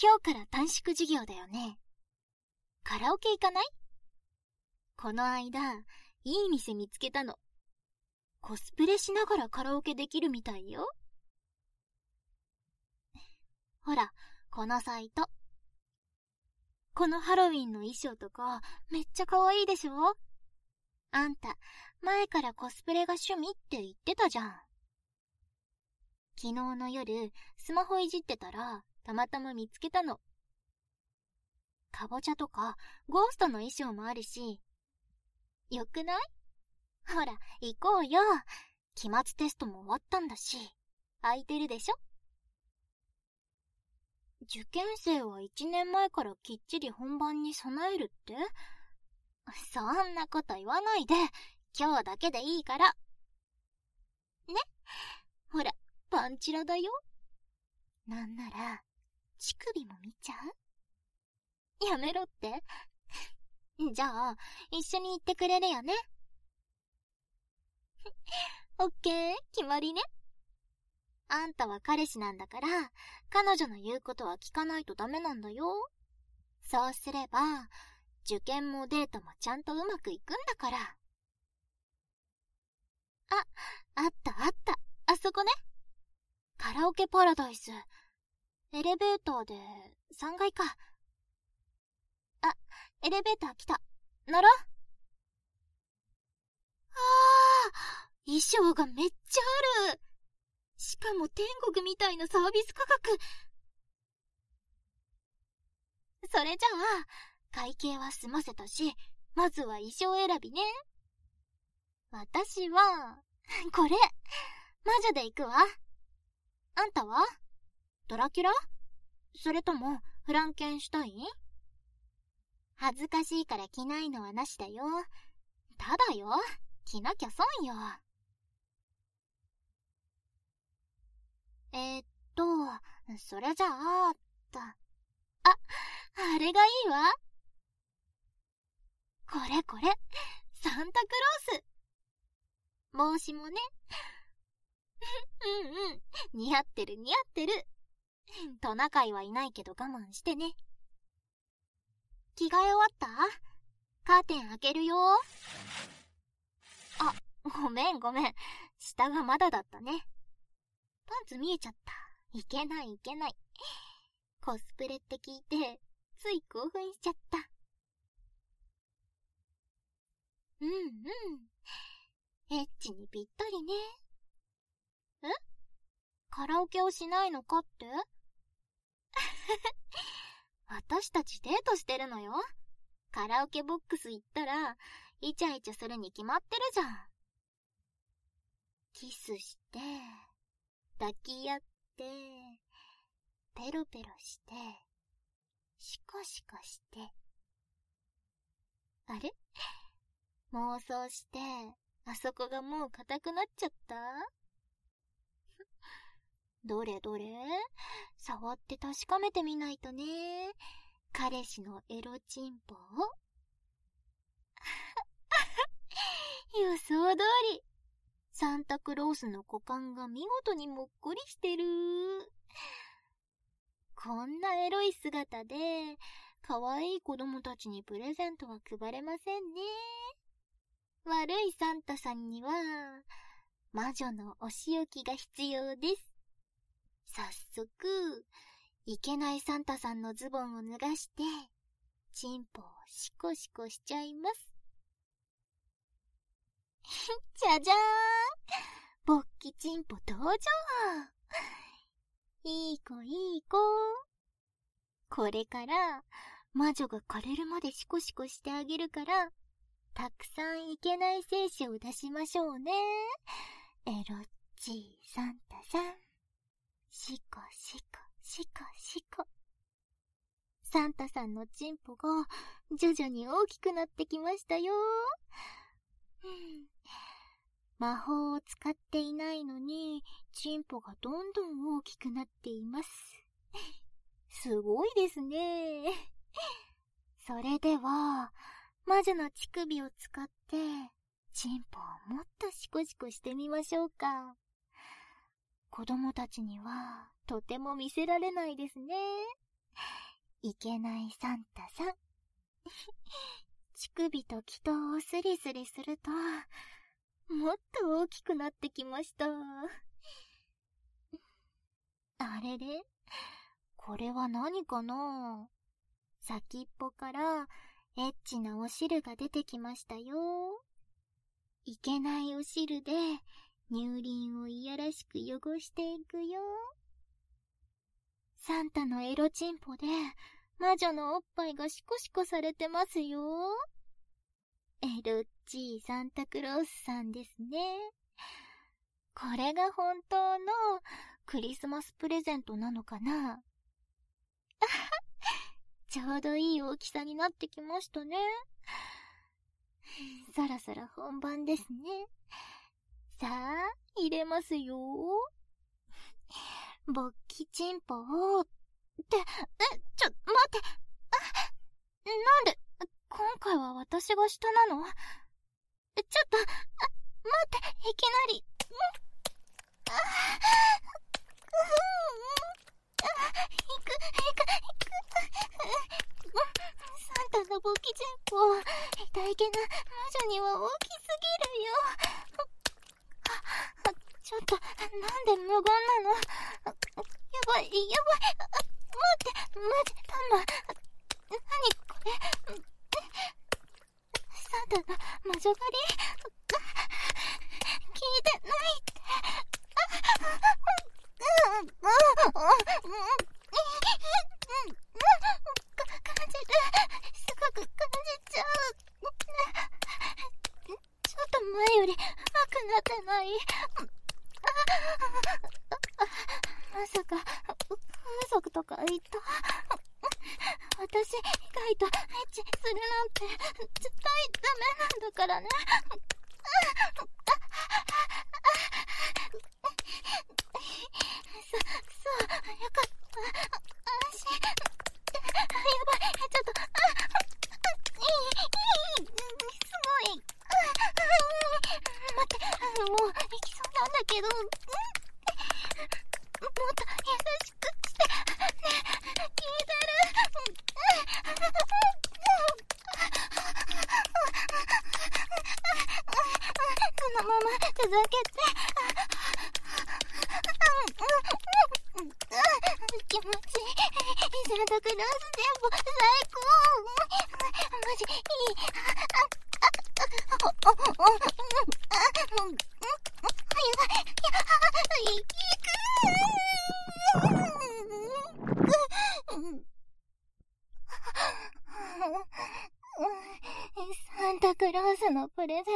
今日から短縮授業だよね。カラオケ行かない？この間、いい店見つけたの。コスプレしながらカラオケできるみたいよ。ほら、このサイト。このハロウィンの衣装とか、めっちゃ可愛いでしょ？あんた、前からコスプレが趣味って言ってたじゃん。昨日の夜、スマホいじってたら、たまたま見つけたの。かぼちゃとか、ゴーストの衣装もあるし。よくない？ほら、行こうよ。期末テストも終わったんだし。空いてるでしょ？受験生は一年前からきっちり本番に備えるって？そんなこと言わないで、今日だけでいいから。ね？ほら、パンチラだよ。なんなら、乳首も見ちゃう？やめろって じゃあ、一緒に行ってくれるよね？オッケー、決まりね。あんたは彼氏なんだから、彼女の言うことは聞かないとダメなんだよ。そうすれば、受験もデートもちゃんとうまくいくんだから。あ、あったあった。あそこね。カラオケパラダイス。エレベーターで3階か。あ、エレベーター来た。乗ろう。ああ、衣装がめっちゃある。しかも天国みたいなサービス価格。それじゃあ、会計は済ませたし、まずは衣装選びね。私は、これ、魔女で行くわ。あんたは？ドラキュラ？それとも、フランケンシュタイン？恥ずかしいから着ないのはなしだよ。ただよ、着なきゃ損よ。えー、っと、それじゃあ、と。あ、あれがいいわ。これこれ、サンタクロース。帽子もね。うんうん、似合ってる似合ってる。トナカイはいないけど我慢してね。着替え終わった？カーテン開けるよ。あ、ごめんごめん。下がまだだったね。パンツ見えちゃった。いけないいけない。コスプレって聞いて、つい興奮しちゃった。うんうん。エッチにぴったりね。え？カラオケをしないのかって？私たちデートしてるのよ。カラオケボックス行ったら、イチャイチャするに決まってるじゃん。キスして、抱き合って、ペロペロして、シコシコして。あれ？妄想して、あそこがもう硬くなっちゃった？どれ？どれ？触って確かめてみないとね。彼氏のエロチンポ？予想通り。サンタクロースの股間が見事にもっこりしてる。こんなエロい姿で、可愛い子供たちにプレゼントは配れませんね。悪いサンタさんには、魔女のお仕置きが必要です。早速、いけないサンタさんのズボンを脱がして、チンポをシコシコしちゃいます。じゃじゃーん勃起チンポ登場いい子いい子これから、魔女が枯れるまでシコシコしてあげるから、たくさんいけない精子を出しましょうね。エロッチーサンタさん。シコシコ、シコシコ。サンタさんのチンポが徐々に大きくなってきましたよ。魔法を使っていないのに、チンポがどんどん大きくなっています。すごいですね。それでは、魔女の乳首を使って、チンポをもっとシコシコしてみましょうか。子供たちには、とても見せられないですね。いけないサンタさん。乳首と祈祷をスリスリすると、もっと大きくなってきました。あれれ？これは何かな？先っぽからエッチなお汁が出てきましたよ。いけないお汁で乳輪をいやらしく汚していくよ。サンタのエロチンポで魔女のおっぱいがシコシコされてますよ。エロッチーサンタクロースさんですね。これが本当のクリスマスプレゼントなのかな？ちょうどいい大きさになってきましたね。そろそろ本番ですね。さあ、入れますよ。勃起チンポを、って、え、ちょ、待って、あ、なんで、今回は私が下なの？ちょっと、あ、待って、いきなり、あ、行く、行く、行く。サンタの簿記ジャンプを、痛いけな魔女には大きすぎるよ。ちょっと、なんで無言なのやばい、やばい。待って、待って、タンマ。なにこれ。サンタの魔女狩り聞いてないって。感じる。すごく感じちゃう。ちょっと前より上手くなってないとか、風俗とか行った私以外とエッチするなんて絶対ダメなんだからね。そ、そう、よかった。安心。やばい、ちょっと、あ、いい、いい、すごい。待って、もう、行きそうなんだけど、もっと優しくして、ね、聞いてる。そのまま続けて。気持ち。サンタクロース全部最高。マジ、いい。あ、あ、あ、あ、あ、あ、あ、やばい。いく。サンタクロースのプレゼ